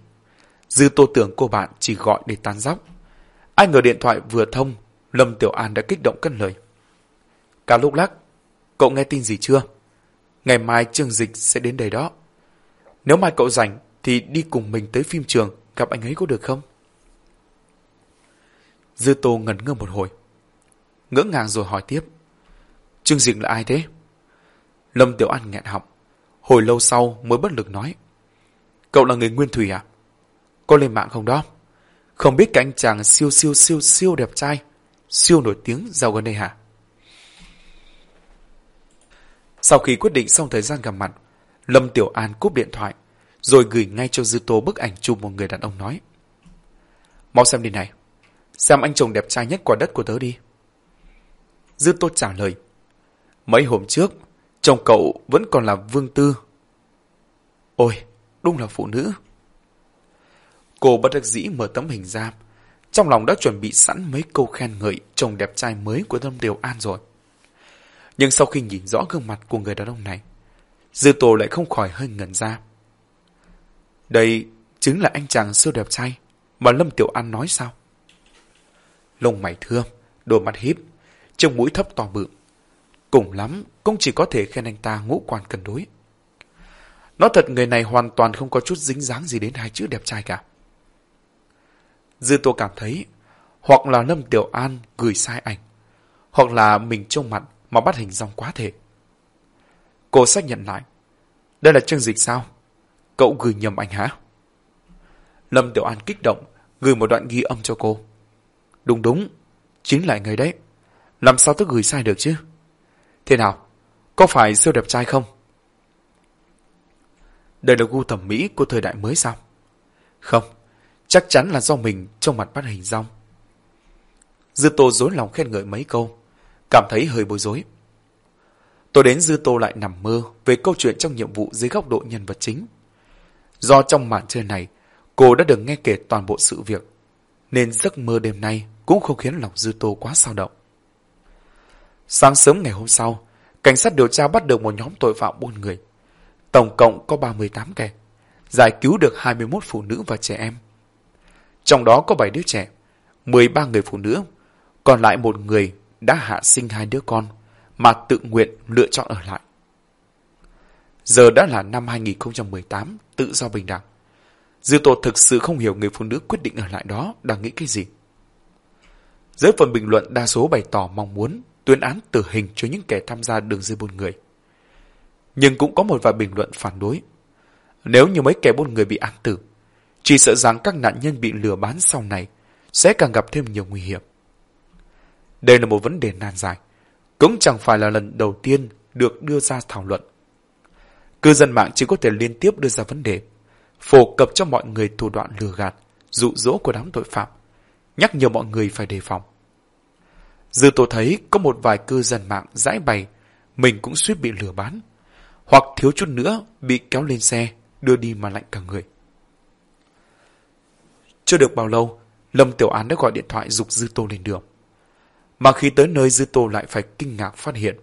Dư Tô tưởng cô bạn chỉ gọi để tán dóc. Ai ngờ điện thoại vừa thông, Lâm Tiểu An đã kích động cất lời. Cả lúc lắc, cậu nghe tin gì chưa? Ngày mai Trương Dịch sẽ đến đây đó. Nếu mai cậu rảnh thì đi cùng mình tới phim trường gặp anh ấy có được không? Dư Tô ngẩn ngơ một hồi. Ngỡ ngàng rồi hỏi tiếp. Trương Dịch là ai thế? Lâm Tiểu An nghẹn họng. Hồi lâu sau mới bất lực nói. Cậu là người Nguyên Thủy à? Có lên mạng không đó? Không biết cái anh chàng siêu siêu siêu siêu đẹp trai, siêu nổi tiếng giàu gần đây hả? Sau khi quyết định xong thời gian gặp mặt, Lâm Tiểu An cúp điện thoại, rồi gửi ngay cho Dư Tô bức ảnh chụp một người đàn ông nói. Mau xem đi này, xem anh chồng đẹp trai nhất quả đất của tớ đi. Dư Tô trả lời. Mấy hôm trước, chồng cậu vẫn còn là Vương Tư. Ôi, đúng là phụ nữ. Cô bất đắc dĩ mở tấm hình ra, trong lòng đã chuẩn bị sẵn mấy câu khen ngợi chồng đẹp trai mới của Lâm Điều An rồi. Nhưng sau khi nhìn rõ gương mặt của người đàn ông này, Dư Tô lại không khỏi hơi ngẩn ra. Đây chính là anh chàng siêu đẹp trai mà Lâm Tiểu An nói sao? Lông mày thưa, đôi mắt híp, trông mũi thấp to bự. Cùng lắm, cũng chỉ có thể khen anh ta ngũ quan cân đối. Nói thật người này hoàn toàn không có chút dính dáng gì đến hai chữ đẹp trai cả. Dư Tô cảm thấy, hoặc là Lâm Tiểu An gửi sai ảnh, hoặc là mình trông mặt mà bắt hình dòng quá thể. Cô xác nhận lại. Đây là chương dịch sao? Cậu gửi nhầm ảnh hả? Lâm Tiểu An kích động, gửi một đoạn ghi âm cho cô. Đúng đúng, chính là người đấy. Làm sao tôi gửi sai được chứ? Thế nào? Có phải siêu đẹp trai không? Đây là gu thẩm mỹ của thời đại mới sao? Không, chắc chắn là do mình trong mặt bắt hình rong. Dư Tô dối lòng khen ngợi mấy câu, cảm thấy hơi bối rối. Tôi đến Dư Tô lại nằm mơ về câu chuyện trong nhiệm vụ dưới góc độ nhân vật chính. Do trong màn chơi này, cô đã được nghe kể toàn bộ sự việc, nên giấc mơ đêm nay cũng không khiến lòng Dư Tô quá sao động. Sáng sớm ngày hôm sau, cảnh sát điều tra bắt được một nhóm tội phạm buôn người. Tổng cộng có 38 kẻ, giải cứu được 21 phụ nữ và trẻ em. Trong đó có 7 đứa trẻ, 13 người phụ nữ, còn lại một người đã hạ sinh hai đứa con mà tự nguyện lựa chọn ở lại. Giờ đã là năm 2018, tự do bình đẳng. Dư tổ thực sự không hiểu người phụ nữ quyết định ở lại đó đang nghĩ cái gì. Dưới phần bình luận đa số bày tỏ mong muốn tuyên án tử hình cho những kẻ tham gia đường dây buôn người. Nhưng cũng có một vài bình luận phản đối. Nếu như mấy kẻ buôn người bị án tử, chỉ sợ rằng các nạn nhân bị lừa bán sau này sẽ càng gặp thêm nhiều nguy hiểm. Đây là một vấn đề nan giải, cũng chẳng phải là lần đầu tiên được đưa ra thảo luận. Cư dân mạng chỉ có thể liên tiếp đưa ra vấn đề, phổ cập cho mọi người thủ đoạn lừa gạt, dụ dỗ của đám tội phạm, nhắc nhở mọi người phải đề phòng. Dư tôi thấy có một vài cư dân mạng giải bày mình cũng suýt bị lừa bán, hoặc thiếu chút nữa bị kéo lên xe, đưa đi mà lạnh cả người. Chưa được bao lâu, Lâm Tiểu Án đã gọi điện thoại dục Dư Tô lên đường. Mà khi tới nơi Dư Tô lại phải kinh ngạc phát hiện,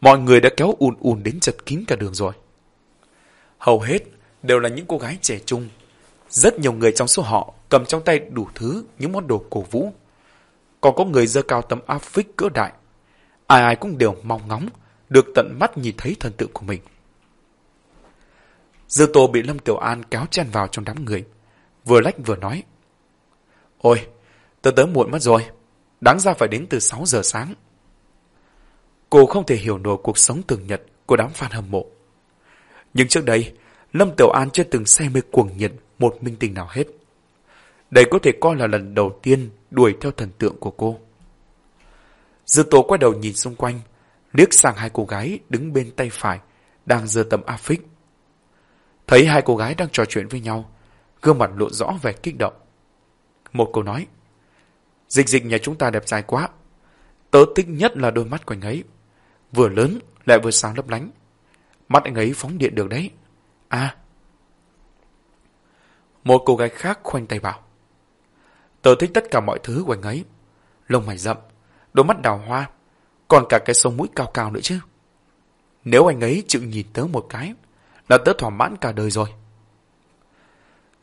mọi người đã kéo ùn ùn đến chật kín cả đường rồi. Hầu hết đều là những cô gái trẻ trung. Rất nhiều người trong số họ cầm trong tay đủ thứ những món đồ cổ vũ. Còn có người dơ cao tấm áp phích cỡ đại. Ai ai cũng đều mong ngóng được tận mắt nhìn thấy thần tượng của mình. Dư Tô bị Lâm Tiểu An kéo chen vào trong đám người. Vừa lách vừa nói. Ôi, tớ tới muộn mất rồi. Đáng ra phải đến từ 6 giờ sáng. Cô không thể hiểu nổi cuộc sống thường nhật của đám fan hâm mộ. Nhưng trước đây, Lâm Tiểu An chưa từng say mê cuồng nhiệt một minh tinh nào hết. Đây có thể coi là lần đầu tiên đuổi theo thần tượng của cô. Dư tố quay đầu nhìn xung quanh, liếc sang hai cô gái đứng bên tay phải, đang giơ tấm áp phích. Thấy hai cô gái đang trò chuyện với nhau, gương mặt lộ rõ vẻ kích động. Một cô nói, Dịch dịch nhà chúng ta đẹp dài quá. Tớ thích nhất là đôi mắt của anh ấy. Vừa lớn lại vừa sáng lấp lánh. Mắt anh ấy phóng điện được đấy. À. Một cô gái khác khoanh tay bảo. Tớ thích tất cả mọi thứ của anh ấy. Lông mày rậm, đôi mắt đào hoa, còn cả cái sống mũi cao cao nữa chứ. Nếu anh ấy chịu nhìn tớ một cái, là tớ thỏa mãn cả đời rồi.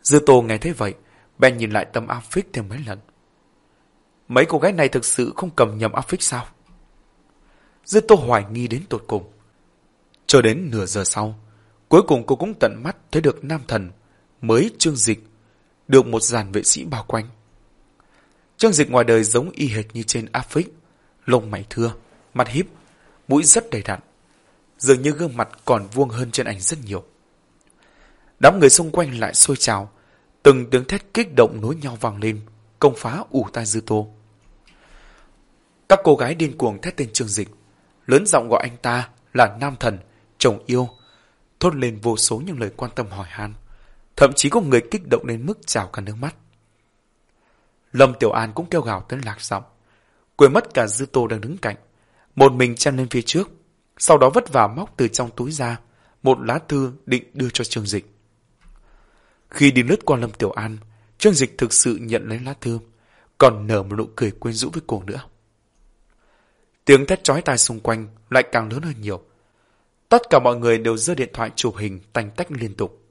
Dư Tô nghe thấy vậy, bèn nhìn lại tâm áp phích thêm mấy lần. Mấy cô gái này thực sự không cầm nhầm áp phích sao? Dư Tô hoài nghi đến tột cùng. Cho đến nửa giờ sau, cuối cùng cô cũng tận mắt thấy được nam thần mới trương dịch, được một dàn vệ sĩ bao quanh. Trương dịch ngoài đời giống y hệt như trên áp phích, lông mày thưa, mặt híp, mũi rất đầy đặn. Dường như gương mặt còn vuông hơn trên ảnh rất nhiều. Đám người xung quanh lại sôi trào, từng tiếng thét kích động nối nhau vang lên, công phá ủ tai dư tô. Các cô gái điên cuồng thét tên Trương Dịch, lớn giọng gọi anh ta là nam thần, chồng yêu, thốt lên vô số những lời quan tâm hỏi han. Thậm chí có người kích động đến mức trào cả nước mắt. Lâm Tiểu An cũng kêu gào tới lạc giọng, quên mất cả Dư Tô đang đứng cạnh, một mình chen lên phía trước, sau đó vất vả móc từ trong túi ra một lá thư định đưa cho Trương Dịch. Khi đi lướt qua Lâm Tiểu An, Trương Dịch thực sự nhận lấy lá thư, còn nở một nụ cười quyến rũ với cô nữa. Tiếng thét chói tai xung quanh lại càng lớn hơn nhiều. Tất cả mọi người đều giơ điện thoại chụp hình tanh tách liên tục.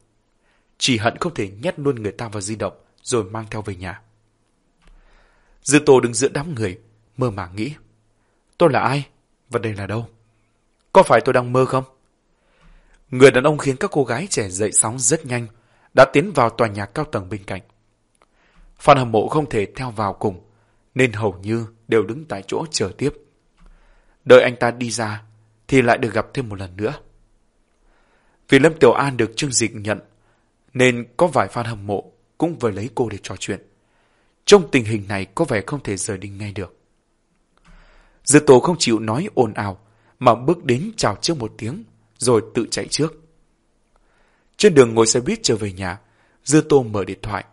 Chỉ hận không thể nhét luôn người ta vào di động rồi mang theo về nhà. Dư Tô đứng giữa đám người, mơ màng nghĩ. Tôi là ai? Và đây là đâu? Có phải tôi đang mơ không? Người đàn ông khiến các cô gái trẻ dậy sóng rất nhanh, đã tiến vào tòa nhà cao tầng bên cạnh. Phan hâm mộ không thể theo vào cùng, nên hầu như đều đứng tại chỗ chờ tiếp. Đợi anh ta đi ra, thì lại được gặp thêm một lần nữa. Vì Lâm Tiểu An được Trương Dịch nhận, nên có vài fan hâm mộ cũng vừa lấy cô để trò chuyện. Trong tình hình này có vẻ không thể rời đi ngay được. Dư tổ không chịu nói ồn ào, mà bước đến chào trước một tiếng, rồi tự chạy trước. Trên đường ngồi xe buýt trở về nhà, Dư Tô mở điện thoại,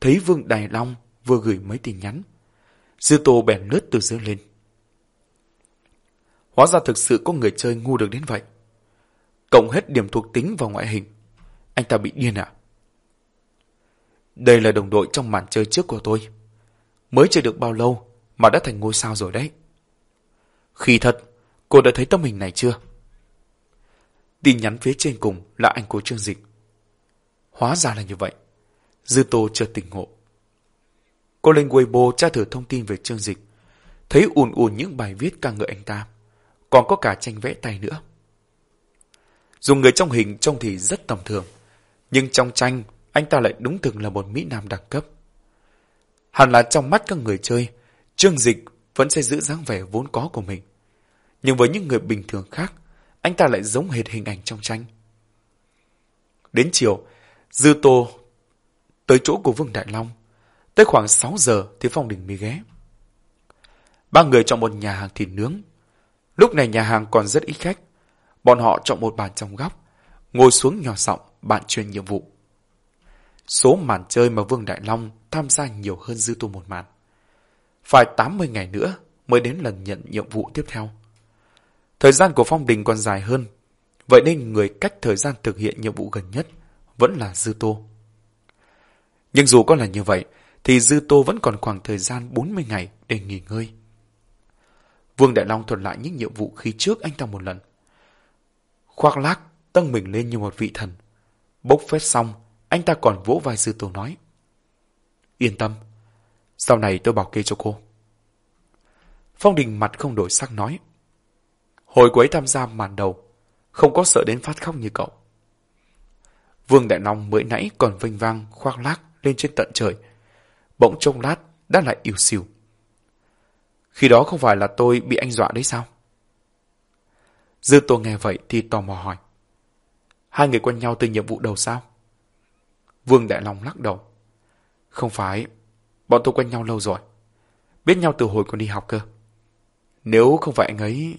thấy Vương Đài Long vừa gửi mấy tin nhắn. Dư Tô bèn lướt từ dưới lên. Hóa ra thực sự có người chơi ngu được đến vậy. Cộng hết điểm thuộc tính vào ngoại hình. Anh ta bị điên à? Đây là đồng đội trong màn chơi trước của tôi. Mới chơi được bao lâu mà đã thành ngôi sao rồi đấy. Khi thật, cô đã thấy tấm hình này chưa? Tin nhắn phía trên cùng là anh của Trương Dịch. Hóa ra là như vậy. Dư Tô chợt tỉnh ngộ. Cô lên Weibo tra thử thông tin về Trương Dịch. Thấy ùn ùn những bài viết ca ngợi anh ta. Còn có cả tranh vẽ tay nữa. Dùng người trong hình trông thì rất tầm thường. Nhưng trong tranh, anh ta lại đúng thực là một Mỹ Nam đẳng cấp. Hẳn là trong mắt các người chơi, Trương Dịch vẫn sẽ giữ dáng vẻ vốn có của mình. Nhưng với những người bình thường khác, anh ta lại giống hệt hình ảnh trong tranh. Đến chiều, Dư Tô tới chỗ của Vương Đại Long. Tới khoảng 6 giờ thì Phong Đình mới ghé. Ba người chọn một nhà hàng thịt nướng. Lúc này nhà hàng còn rất ít khách. Bọn họ chọn một bàn trong góc, ngồi xuống nhỏ giọng bạn truyền nhiệm vụ. Số màn chơi mà Vương Đại Long tham gia nhiều hơn Dư Tô một màn. Phải 80 ngày nữa mới đến lần nhận nhiệm vụ tiếp theo. Thời gian của Phong Đình còn dài hơn, vậy nên người cách thời gian thực hiện nhiệm vụ gần nhất vẫn là Dư Tô. Nhưng dù có là như vậy, thì Dư Tô vẫn còn khoảng thời gian 40 ngày để nghỉ ngơi. Vương Đại Long thuật lại những nhiệm vụ khi trước anh ta một lần. Khoác lác, tăng mình lên như một vị thần. Bốc phét xong, anh ta còn vỗ vai Dư tổ nói. Yên tâm, sau này tôi bảo kê cho cô. Phong Đình mặt không đổi sắc nói. Hồi quấy tham gia màn đầu, không có sợ đến phát khóc như cậu. Vương Đại Long mới nãy còn vinh vang khoác lác lên trên tận trời. Bỗng trông lát đã lại yêu xìu. Khi đó không phải là tôi bị anh dọa đấy sao? Dư Tô nghe vậy thì tò mò hỏi. Hai người quen nhau từ nhiệm vụ đầu sao? Vương Đại Long lắc đầu. Không phải, bọn tôi quen nhau lâu rồi. Biết nhau từ hồi còn đi học cơ. Nếu không phải anh ấy...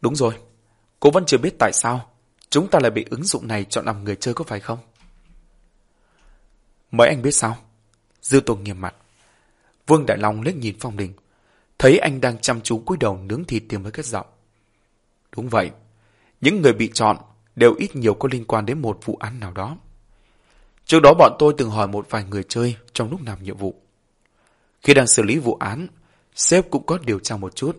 Đúng rồi, cô vẫn chưa biết tại sao chúng ta lại bị ứng dụng này chọn làm người chơi có phải không? Mấy anh biết sao? Dư Tùng nghiêm mặt. Vương Đại Long liếc nhìn Phong Đình. Thấy anh đang chăm chú cúi đầu nướng thịt thì mới cất giọng. Đúng vậy. Những người bị chọn đều ít nhiều có liên quan đến một vụ án nào đó. Trước đó bọn tôi từng hỏi một vài người chơi trong lúc làm nhiệm vụ. Khi đang xử lý vụ án, sếp cũng có điều tra một chút.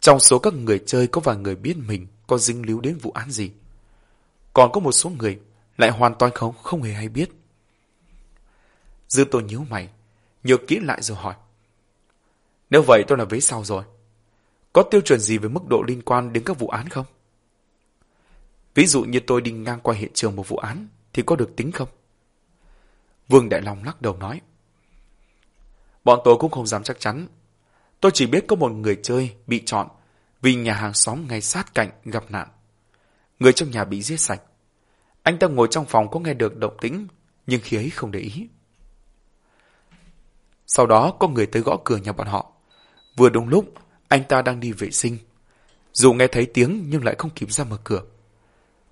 Trong số các người chơi có vài người biết mình có dính líu đến vụ án gì. Còn có một số người lại hoàn toàn không không hề hay biết. Dư tôi nhíu mày, nhớ kỹ lại rồi hỏi. Nếu vậy tôi là vế sau rồi. Có tiêu chuẩn gì về mức độ liên quan đến các vụ án không? Ví dụ như tôi đi ngang qua hiện trường một vụ án thì có được tính không? Vương Đại Long lắc đầu nói. Bọn tôi cũng không dám chắc chắn. Tôi chỉ biết có một người chơi bị chọn vì nhà hàng xóm ngay sát cạnh gặp nạn. Người trong nhà bị giết sạch. Anh ta ngồi trong phòng có nghe được động tĩnh, nhưng khi ấy không để ý. Sau đó có người tới gõ cửa nhà bọn họ. Vừa đúng lúc, anh ta đang đi vệ sinh. Dù nghe thấy tiếng nhưng lại không kịp ra mở cửa.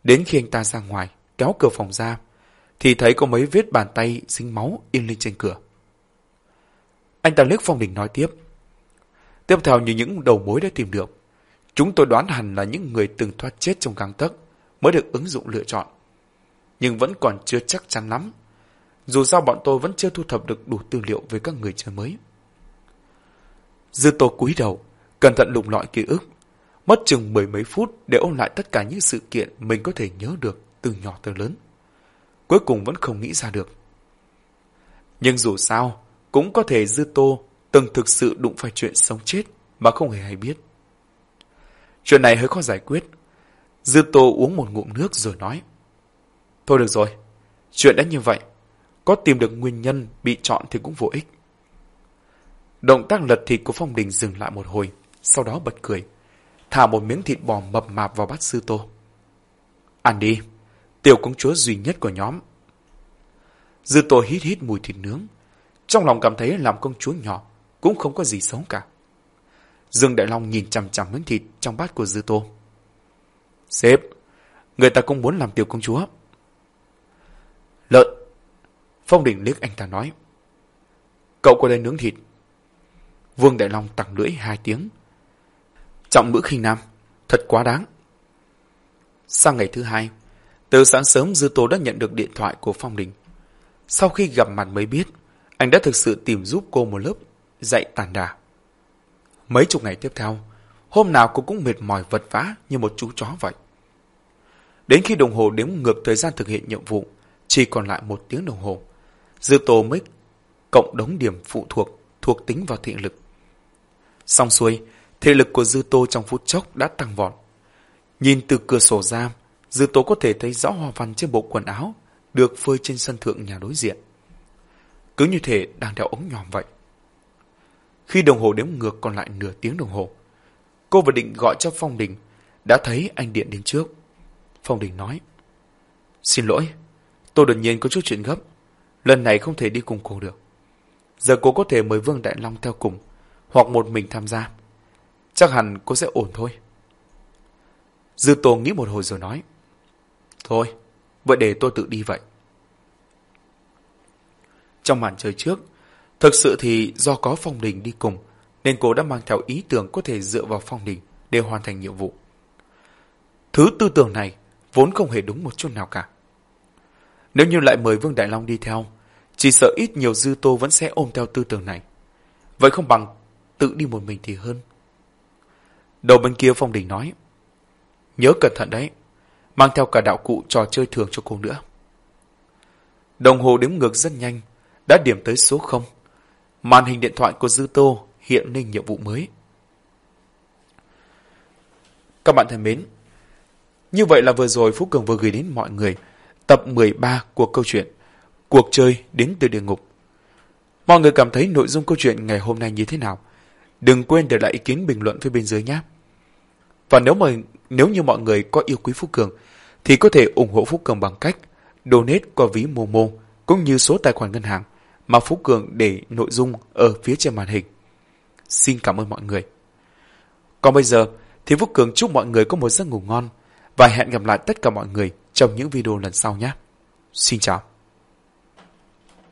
Đến khi anh ta ra ngoài, kéo cửa phòng ra, thì thấy có mấy vết bàn tay dính máu in lên trên cửa. Anh ta liếc Phong Đình nói tiếp. Tiếp theo như những đầu mối đã tìm được, chúng tôi đoán hẳn là những người từng thoát chết trong găng tấc mới được ứng dụng lựa chọn. Nhưng vẫn còn chưa chắc chắn lắm. Dù sao bọn tôi vẫn chưa thu thập được đủ tư liệu về các người chơi mới. Dư tô cúi đầu, cẩn thận lục lọi ký ức, mất chừng mười mấy phút để ôn lại tất cả những sự kiện mình có thể nhớ được từ nhỏ tới lớn. Cuối cùng vẫn không nghĩ ra được. Nhưng dù sao, cũng có thể Dư Tô từng thực sự đụng phải chuyện sống chết mà không hề hay biết. Chuyện này hơi khó giải quyết. Dư Tô uống một ngụm nước rồi nói. Thôi được rồi, chuyện đã như vậy. Có tìm được nguyên nhân bị chọn thì cũng vô ích. Động tác lật thịt của Phong Đình dừng lại một hồi, sau đó bật cười. Thả một miếng thịt bò mập mạp vào bát sư tô. Ăn đi, tiểu công chúa duy nhất của nhóm. Dư tô hít hít mùi thịt nướng. Trong lòng cảm thấy làm công chúa nhỏ cũng không có gì xấu cả. Dương Đại Long nhìn chằm chằm miếng thịt trong bát của Dư Tô. Sếp, người ta cũng muốn làm tiểu công chúa. Lợn. Phong Đình liếc anh ta nói. Cậu qua đây nướng thịt. Vương Đại Long tặng lưỡi hai tiếng. Trọng bữa khinh nam, thật quá đáng. Sang ngày thứ hai, từ sáng sớm Dư Tô đã nhận được điện thoại của Phong Đình. Sau khi gặp mặt mới biết, anh đã thực sự tìm giúp cô một lớp dạy tàn đà. Mấy chục ngày tiếp theo, hôm nào cô cũng mệt mỏi vật vã như một chú chó vậy. Đến khi đồng hồ đếm ngược thời gian thực hiện nhiệm vụ, chỉ còn lại một tiếng đồng hồ, Dư Tô mới cộng đống điểm phụ thuộc thuộc tính vào thị lực. Xong xuôi, thị lực của Dư Tô trong phút chốc đã tăng vọt. Nhìn từ cửa sổ ra, Dư Tô có thể thấy rõ hoa văn trên bộ quần áo được phơi trên sân thượng nhà đối diện. Cứ như thể đang đeo ống nhòm vậy. Khi đồng hồ đếm ngược còn lại nửa tiếng đồng hồ, cô vừa định gọi cho Phong Đình, đã thấy anh điện đến trước. Phong Đình nói, Xin lỗi, tôi đột nhiên có chút chuyện gấp, lần này không thể đi cùng cô được. Giờ cô có thể mời Vương Đại Long theo cùng, hoặc một mình tham gia. Chắc hẳn cô sẽ ổn thôi. Dư Tô nghĩ một hồi rồi nói, Thôi, vậy để tôi tự đi vậy. Trong màn chơi trước, Thực sự thì do có Phong Đình đi cùng, nên cô đã mang theo ý tưởng có thể dựa vào Phong Đình để hoàn thành nhiệm vụ. Thứ tư tưởng này vốn không hề đúng một chút nào cả. Nếu như lại mời Vương Đại Long đi theo, chỉ sợ ít nhiều dư tô vẫn sẽ ôm theo tư tưởng này. Vậy không bằng tự đi một mình thì hơn. Đầu bên kia Phong Đình nói, nhớ cẩn thận đấy, mang theo cả đạo cụ trò chơi thường cho cô nữa. Đồng hồ đếm ngược rất nhanh, đã điểm tới số 0. Màn hình điện thoại của Dư Tô hiện lên nhiệm vụ mới. Các bạn thân mến, như vậy là vừa rồi Phú Cường vừa gửi đến mọi người tập 13 của câu chuyện Cuộc chơi đến từ địa ngục. Mọi người cảm thấy nội dung câu chuyện ngày hôm nay như thế nào? Đừng quên để lại ý kiến bình luận phía bên dưới nhé. Và nếu mà nếu như mọi người có yêu quý Phú Cường, thì có thể ủng hộ Phú Cường bằng cách donate qua ví Momo cũng như số tài khoản ngân hàng mà Phú Cường để nội dung ở phía trên màn hình. Xin cảm ơn mọi người. Còn bây giờ thì Phú Cường chúc mọi người có một giấc ngủ ngon và hẹn gặp lại tất cả mọi người trong những video lần sau nhé. Xin chào.